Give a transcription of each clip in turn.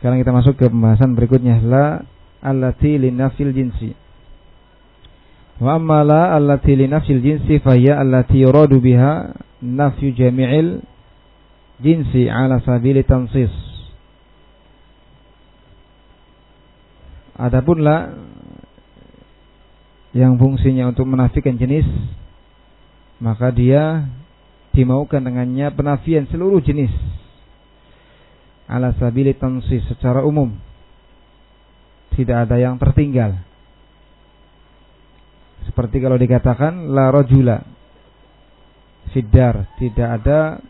Sekarang kita masuk ke pembahasan berikutnya la allati linafil jinsi. Wa amma la allati linafil jinsi hiya allati yuradu biha nafyu jami'il jinsi ala sabili tansis. Adapun la yang fungsinya untuk menafikan jenis maka dia dimaukan dengannya penafian seluruh jenis ala sabili tansis secara umum. Tidak ada yang tertinggal. Seperti kalau dikatakan la rajula fiddar, tidak ada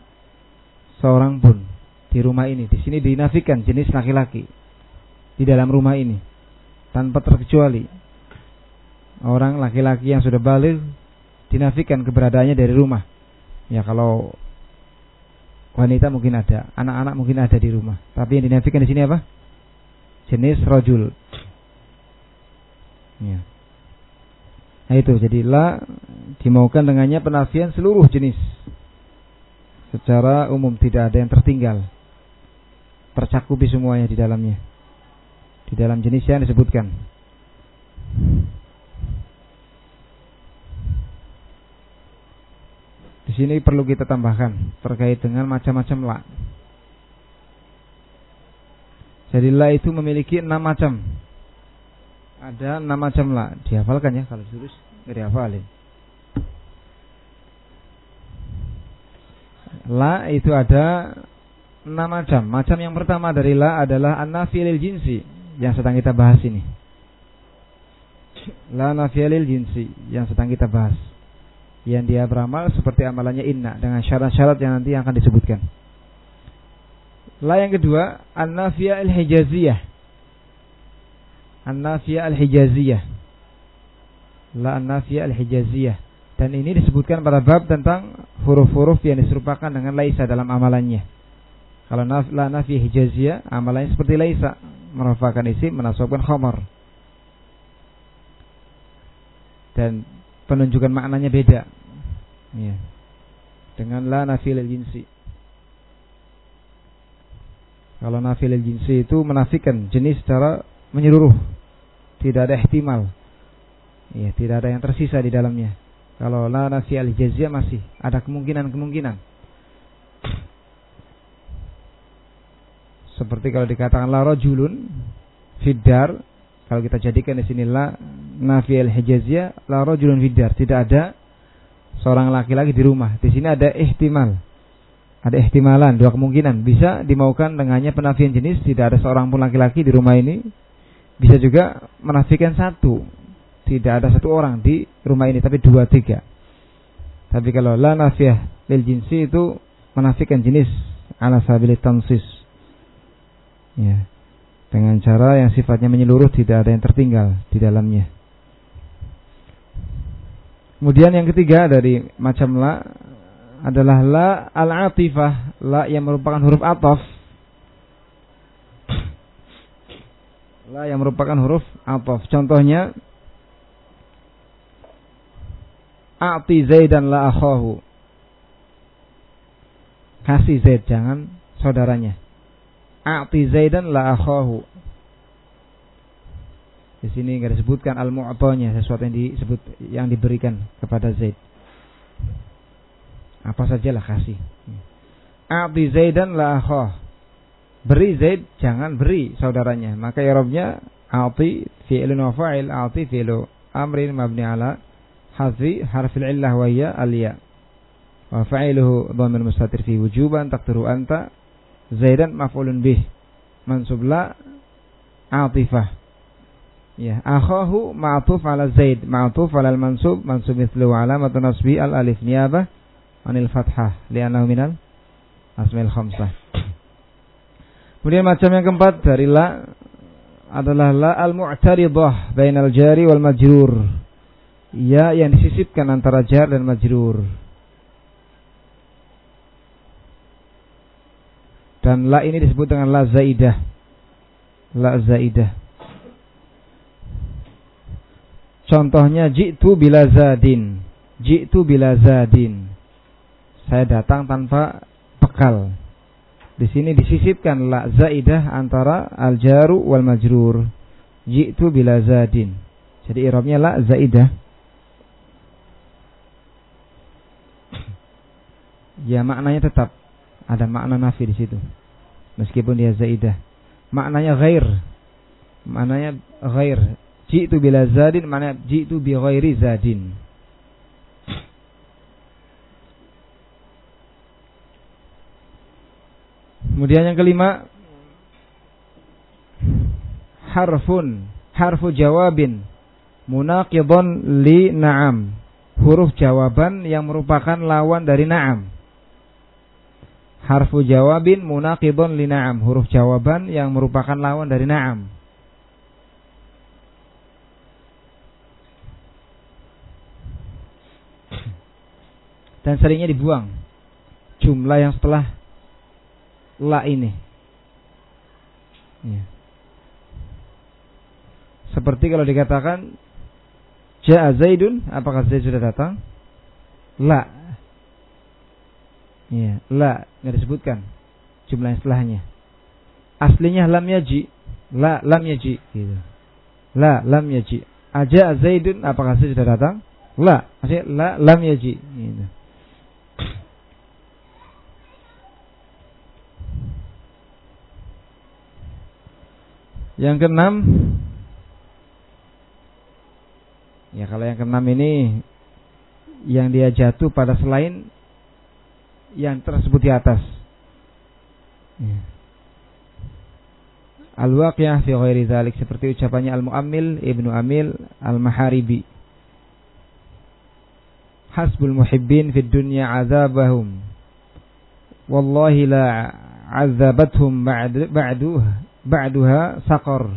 seorang pun di rumah ini. Di sini dinafikan jenis laki-laki di dalam rumah ini tanpa terkecuali. Orang laki-laki yang sudah balik dinafikan keberadaannya dari rumah. Ya kalau wanita mungkin ada, anak-anak mungkin ada di rumah. Tapi yang dinafikan di sini apa? Jenis rojul. Ya. Nah itu jadi la dimaukan dengannya penafian seluruh jenis. Secara umum tidak ada yang tertinggal. Tercakupi semuanya di dalamnya. Di dalam jenis yang disebutkan. Di sini perlu kita tambahkan terkait dengan macam-macam la. Jadi la itu memiliki enam macam. Ada enam macam la. Dihafalkan ya kalau terus nggak dihafalin. La itu ada enam macam. Macam yang pertama dari la adalah anafilil jinsi yang sedang kita bahas ini. La nafilil jinsi yang sedang kita bahas yang dia beramal seperti amalannya inna dengan syarat-syarat yang nanti akan disebutkan. La yang kedua, an-nafiyah al-hijaziyah. An-nafiyah al-hijaziyah. La an-nafiyah al-hijaziyah. Dan ini disebutkan pada bab tentang huruf-huruf yang diserupakan dengan laisa dalam amalannya. Kalau naf, la nafiyah hijaziyah, amalannya seperti laisa, merupakan isi menasabkan khamar. Dan penunjukan maknanya beda. Ya. Dengan la nafil jinsi. Kalau nafil jinsi itu menafikan jenis secara menyeluruh. Tidak ada ihtimal. Ya, tidak ada yang tersisa di dalamnya. Kalau la nafi al jazia masih ada kemungkinan-kemungkinan. Seperti kalau dikatakan la rajulun fiddar kalau kita jadikan di sini la nafi al hijaziyah la rajulun fiddar, tidak ada seorang laki-laki di rumah. Di sini ada ihtimal. Ada ihtimalan, dua kemungkinan. Bisa dimaukan dengannya penafian jenis, tidak ada seorang pun laki-laki di rumah ini. Bisa juga menafikan satu. Tidak ada satu orang di rumah ini, tapi dua, tiga. Tapi kalau la nafiyah lil jinsi itu menafikan jenis ala tansis. Ya dengan cara yang sifatnya menyeluruh tidak ada yang tertinggal di dalamnya. Kemudian yang ketiga dari macam la adalah la al-atifah, la yang merupakan huruf atof. La yang merupakan huruf atof. Contohnya A'ti Zaidan la akhahu. Kasih Zaid jangan saudaranya. A'ti Zaidan la akhahu. Di sini enggak disebutkan al-mu'tanya, sesuatu yang disebut yang diberikan kepada Zaid. Apa sajalah kasih. A'ti Zaidan la akhah. Beri Zaid, jangan beri saudaranya. Maka i'rabnya a'ti fi'lun wa fa'il, a'ti fi'lu amrin mabni ala hadfi harfil illah wa hiya al-ya. Wa fa'iluhu dhamir mustatir fi wujuban taqdiru anta Zaidan maf'ulun bih. Mansub la atifah. Ya, akhahu ma'tuf ala Zaid, ma'tuf ala al-mansub, mansub mithlu alamat nasbi al-alif niyabah anil fathah li'annahu minal asmail khamsah. Kemudian macam yang keempat dari la adalah la al-mu'taridah bainal jari wal majrur. Ya yang disisipkan antara jar dan majrur. Dan la ini disebut dengan la zaidah. La zaidah. Contohnya jitu bila zadin. Jitu bila zadin. Saya datang tanpa bekal. Di sini disisipkan la zaidah antara al jaru wal majrur. Jitu bila zadin. Jadi i'rabnya la zaidah. Ya maknanya tetap ada makna nafi di situ. Meskipun dia zaidah. Maknanya ghair. Maknanya ghair. Jitu bila zadin maknanya jitu bi ghairi zadin. Kemudian yang kelima harfun harfu jawabin munaqidun li na'am. Huruf jawaban yang merupakan lawan dari na'am. Harfu jawabin munaqidun li na'am. Huruf jawaban yang merupakan lawan dari na'am dan seringnya dibuang jumlah yang setelah la ini. Ya. Seperti kalau dikatakan Ja'a Zaidun, apakah Zaid sudah datang? La. Ya, la nggak disebutkan jumlah setelahnya. Aslinya lam yaji, la lam yaji gitu. La lam yaji. Aja Zaidun, apakah Zaid sudah datang? La, maksudnya la lam yaji gitu. Yang keenam Ya kalau yang keenam ini yang dia jatuh pada selain yang tersebut di atas. Ya. Al-Waqiyah fi ghairi dzalik seperti ucapannya Al-Mu'ammil Ibnu Amil Al-Maharibi. Hasbul muhibbin fid dunya azabahum. Wallahi la azabathum ba'duha ba'duha saqar.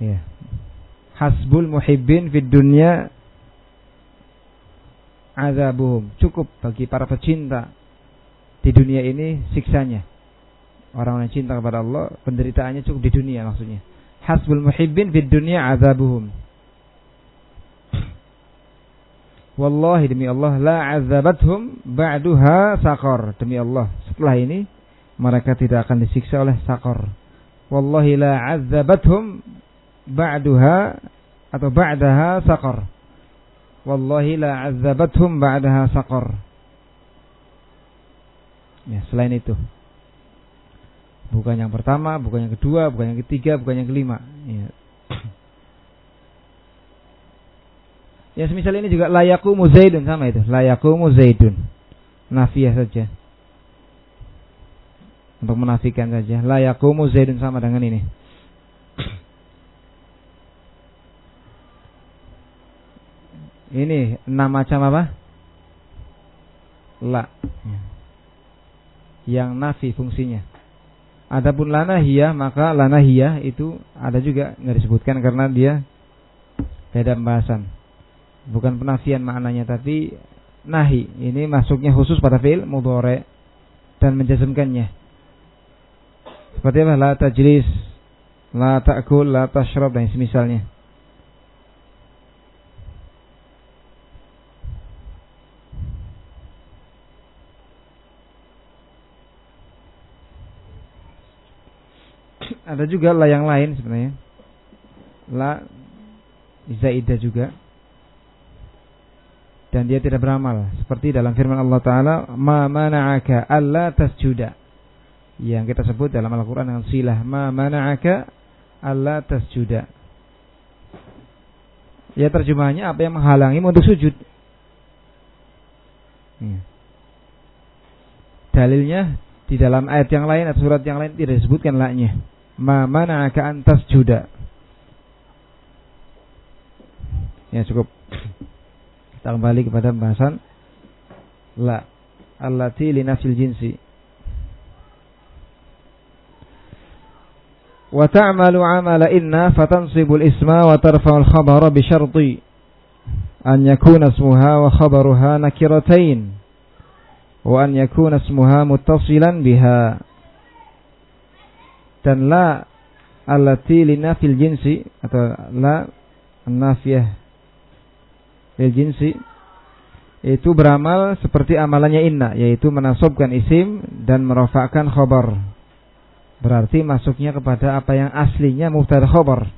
Ya. Hasbul muhibbin fid dunya azabuhum. Cukup bagi para pecinta di dunia ini siksanya. Orang yang cinta kepada Allah, penderitaannya cukup di dunia maksudnya. Hasbul muhibbin fid dunya azabuhum. Wallahi demi Allah la azabathum ba'duha saqar. Demi Allah, setelah ini mereka tidak akan disiksa oleh saqar wallahi la azzabathum ba'daha atau ba'daha saqar. Wallahi la azzabathum ba'daha saqar. Ya selain itu. Bukan yang pertama bukan yang kedua bukan yang ketiga bukan yang kelima. Ya. Ya semisal ini juga layaku muzaidun sama itu. Layaku muzaidun. Nafiyah saja untuk menafikan saja. La yaqumu zaidun sama dengan ini. Ini enam macam apa? La. Yang nafi fungsinya. Adapun lana hiya maka lana hiya itu ada juga nggak disebutkan karena dia beda pembahasan. Bukan penafian maknanya tapi nahi. Ini masuknya khusus pada fi'il mudhari dan menjazmkannya seperti apa? La tajlis, la ta'kul, la tashrab dan semisalnya. Ada juga la yang lain sebenarnya. La zaidah juga. Dan dia tidak beramal. Seperti dalam firman Allah Ta'ala. Ma mana'aka alla tasjuda yang kita sebut dalam Al-Quran dengan silah ma mana'aka alla tasjuda. Ya terjemahnya apa yang menghalangimu untuk sujud? Ya. dalilnya di dalam ayat yang lain atau surat yang lain tidak disebutkan laknya ma mana'aka antas juda ya cukup. Kita kembali kepada pembahasan. La allati wa ta'malu amala inna fatansibul isma wa tarfa'ul khabara bi syarti an yakuna ismuha wa khabaruha nakiratain wa an yakuna ismuha muttasilan biha dan la allati linafil jinsi atau la nafiyah lil jinsi itu beramal seperti amalannya inna yaitu menasobkan isim dan merofakkan khabar berarti masuknya kepada apa yang aslinya mubtada khobar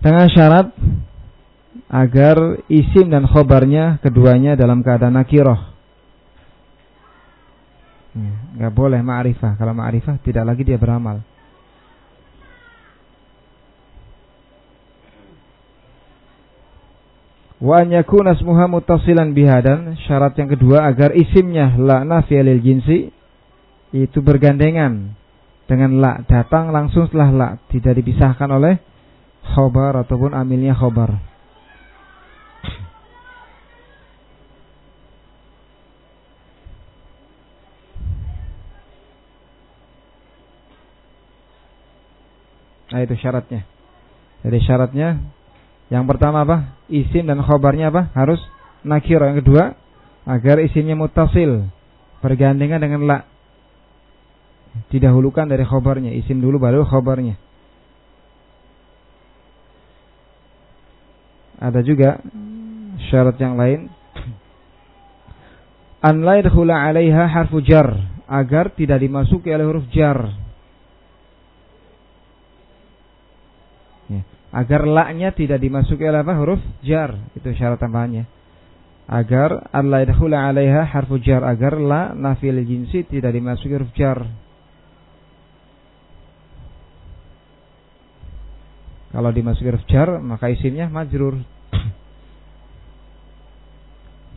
dengan syarat agar isim dan khobarnya keduanya dalam keadaan nakiroh nggak boleh ma'rifah. Kalau ma'rifah tidak lagi dia beramal Wa an yakuna ismuha muttasilan bihadan syarat yang kedua agar isimnya la nafiyah lil jinsi itu bergandengan dengan la datang langsung setelah la tidak dipisahkan oleh khobar ataupun amilnya khobar. Nah itu syaratnya. Jadi syaratnya yang pertama apa? Isim dan khobarnya apa? Harus nakir. Yang kedua, agar isimnya mutasil. Bergandengan dengan la. Didahulukan dari khobarnya. Isim dulu baru khobarnya. Ada juga syarat yang lain. An la 'alaiha harfu jar agar tidak dimasuki oleh huruf jar agar laknya tidak dimasuki oleh apa? Huruf jar. Itu syarat tambahannya. Agar Allah yadkhula 'alaiha harfu jar. Agar la nafil jinsi tidak dimasuki huruf jar. Kalau dimasuki huruf jar maka isimnya majrur.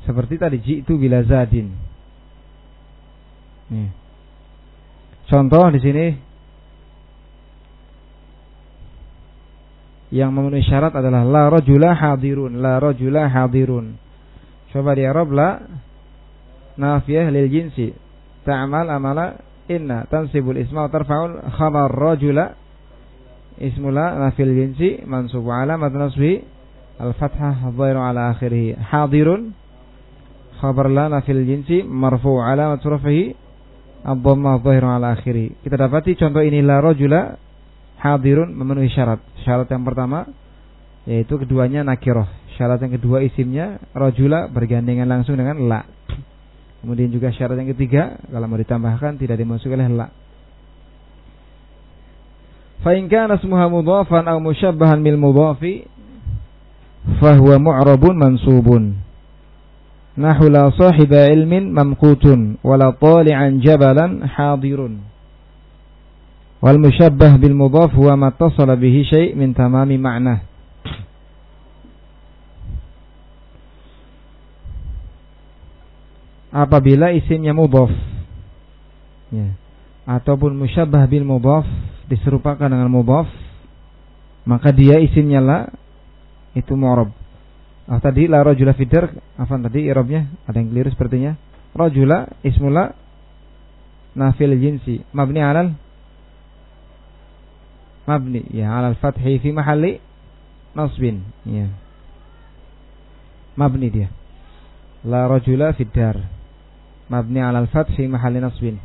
Seperti tadi jitu bila zadin. Nih. contoh di sini yang memenuhi syarat adalah la rajula hadirun, la rajula hadirun. Coba di Arab nafiyah lil jinsi. Ta'mal amala inna. Tansibul isma wa tarfa'ul khabar rajula. Ismula nafil jinsi mansubu alamat nasbi al-fathah dhairu ala akhirih. Hadirun. Khabar la nafil jinsi marfu alamat rafihi ad-dhammah dhairu ala akhirih. Kita dapati contoh ini la rajula hadirun memenuhi syarat. Syarat yang pertama yaitu keduanya nakiroh. Syarat yang kedua isimnya rojula bergandengan langsung dengan la. Kemudian juga syarat yang ketiga kalau mau ditambahkan tidak dimasuki oleh la. Fa in kana ismuha mudhafan aw musyabbahan bil mudhafi fahuwa mu'rabun mansubun. Nahu la sahiba ilmin mamqutun wala tali'an jabalan hadirun. Wal musyabbah bil mudhaf huwa ma tasala bihi syai' min tamami ma'na. Apabila isimnya mudhaf ya, ataupun musyabbah bil mudhaf diserupakan dengan mudhaf maka dia isimnya la itu mu'rab. Ah tadi la rajula fidar, apa tadi i'rabnya? Ada yang keliru sepertinya. Rajula ismula nafil jinsi mabni alal mabni ya alal fathi fi mahalli nasbin ya mabni dia la rajula fid dar mabni alal fathi mahalli nasbin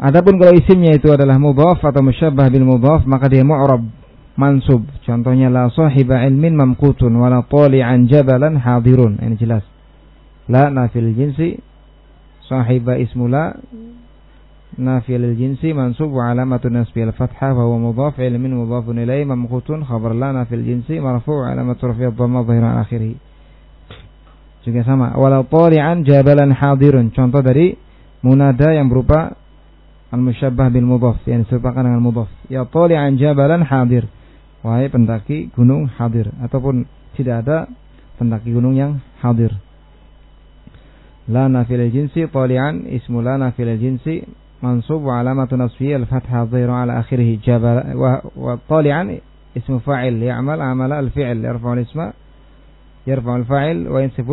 Adapun kalau isimnya itu adalah mudhaf atau musyabbah bil mudhaf maka dia mu'rab mansub. Contohnya la sahiba ilmin mamkutun wala tali'an jabalan hadirun. Ini jelas. La nafil jinsi sahiba ismula نافية للجنس منصوب وعلامة نسبه الفتحة وهو مضاف علم مضاف إليه ممقوت خبر لا نافي الجنس مرفوع علامة رفعه الضمة ظهر على آخره juga sama walau tali'an jabalan hadirun contoh dari munada yang berupa al-musyabbah bil mudhaf yang diserupakan dengan mudhaf ya tali'an jabalan hadir wahai pendaki gunung hadir ataupun tidak ada pendaki gunung yang hadir la nafil jinsi tali'an ismu la nafil jinsi منصوب وعلامة نصبه الفتحة الظاهرة على آخره جبل وطالعا اسم فاعل يعمل عمل الفعل يرفع الاسم يرفع الفاعل وينصب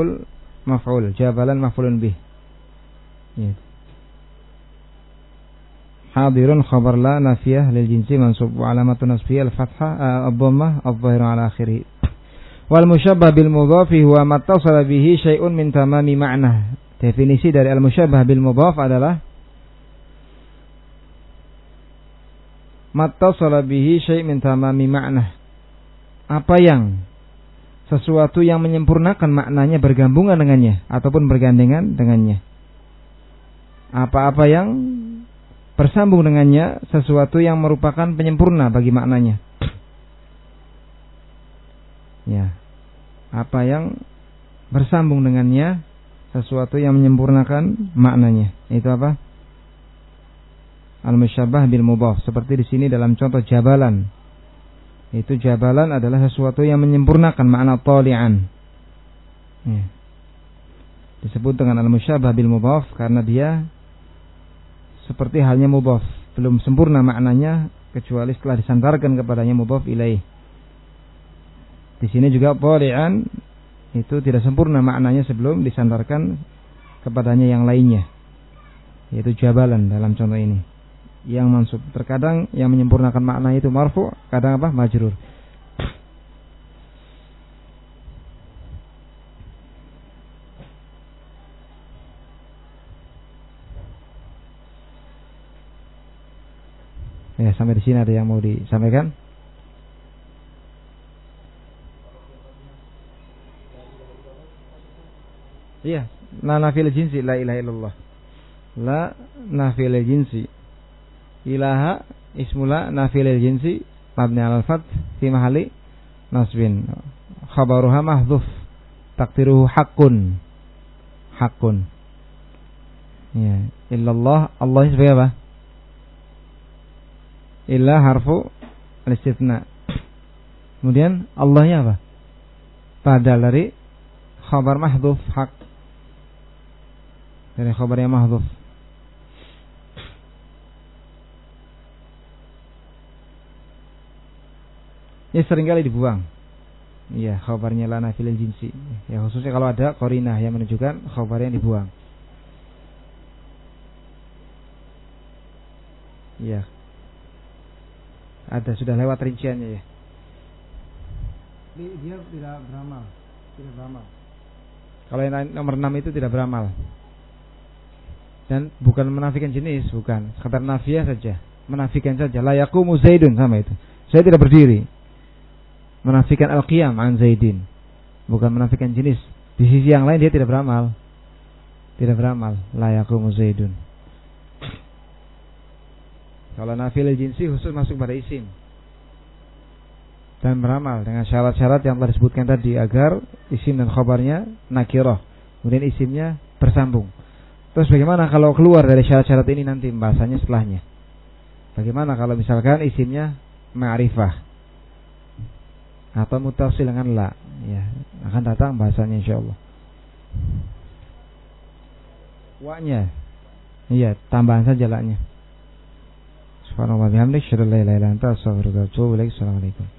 المفعول جبلا مفعول به. حاضر خبر لا نافية للجنس منصوب وعلامة نصبه الفتحة الضمة الظاهرة على آخره. والمشبه بالمضاف هو ما اتصل به شيء من تمام معنى. Definisi dari al-musyabah bil mudhaf adalah mattasala bihi syai' min tamami ma'nah. Apa yang sesuatu yang menyempurnakan maknanya bergabungan dengannya ataupun bergandengan dengannya. Apa-apa yang bersambung dengannya sesuatu yang merupakan penyempurna bagi maknanya. Ya. Apa yang bersambung dengannya sesuatu yang menyempurnakan maknanya. Itu apa? Al-musyabbah bil mudhaf. Seperti di sini dalam contoh jabalan. Itu jabalan adalah sesuatu yang menyempurnakan makna tali'an. Ya. Disebut dengan al-musyabbah bil mudhaf karena dia seperti halnya mudhaf, belum sempurna maknanya kecuali setelah disandarkan kepadanya mudhaf ilaih. Di sini juga tali'an itu tidak sempurna maknanya sebelum disandarkan kepadanya yang lainnya yaitu jabalan dalam contoh ini yang mansub. Terkadang yang menyempurnakan makna itu marfu, kadang apa? majrur. Ya, sampai di sini ada yang mau disampaikan? Iya, la nafil jinsi la ilaha illallah. La nafil jinsi ilaha ismula nafilil jinsi mabni al fat fi mahali nasbin. Khabaruha mahdhuf takdiruhu hakun hakun ya illallah Allah sebagai apa? Illa harfu al-istithna. Kemudian Allahnya apa? Padahal dari khabar mahdhuf hak. Dari khabar yang mahdhuf ya sering kali dibuang. Iya, khabarnya lana fil jinsi. Ya khususnya kalau ada korinah yang menunjukkan khabar yang dibuang. Iya. Ada sudah lewat rinciannya ya. Dia tidak beramal, tidak beramal. Kalau yang nomor 6 itu tidak beramal. Dan bukan menafikan jenis, bukan. Sekedar nafiah saja. Menafikan saja. Layaku muzaidun sama itu. Saya tidak berdiri menafikan al-qiyam an Zaidin. Bukan menafikan jenis. Di sisi yang lain dia tidak beramal. Tidak beramal. La yaqumu Zaidun. Kalau nafil jinsi khusus masuk pada isim. Dan beramal dengan syarat-syarat yang telah disebutkan tadi agar isim dan khabarnya nakirah. Kemudian isimnya bersambung. Terus bagaimana kalau keluar dari syarat-syarat ini nanti bahasanya setelahnya? Bagaimana kalau misalkan isimnya ma'rifah? Atau mutasil dengan la? Ya akan datang bahasanya insyaallah. Wa-nya. Iya tambahan saja la-nya. Subhanallah bihamdik syadallah la ilaha illa anta astaghfiruka wa atubu ilaik. Assalamualaikum